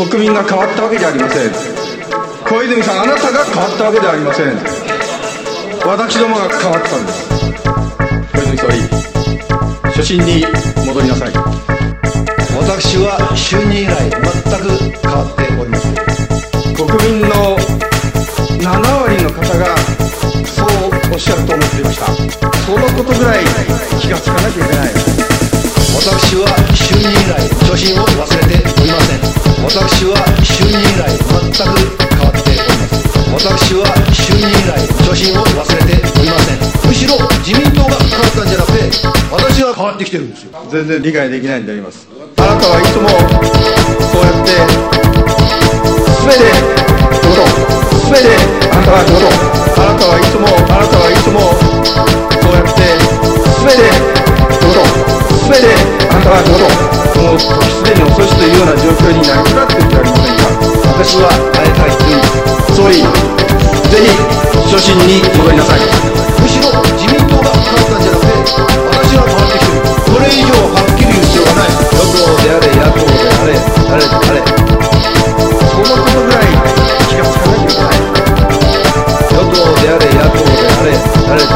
国民が変わったわけじゃありません。小泉さんあなたが変わったわけではありません。私どもが変わったんです。小泉総理初心に戻りなさい。私は就任以来全く変わっておりません。国民の7割の方がそうおっしゃると思っていました。そのことぐらい気がつかなきゃいけない。私は就任以来初心を忘れ私は就任以来全く変わっております私は就任以来初心を忘れておりませんむしろ自民党が変わったんじゃなくて私が変わってきてるんですよ全然理解できない。んでありますあなたはいつもそうやって全てってこと全てあなたはってことあなたはいつもあなたはいつもそうやって全てってこと全てあなたはってこともうすでに遅しというような状況になりかか